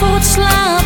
voor het slaan.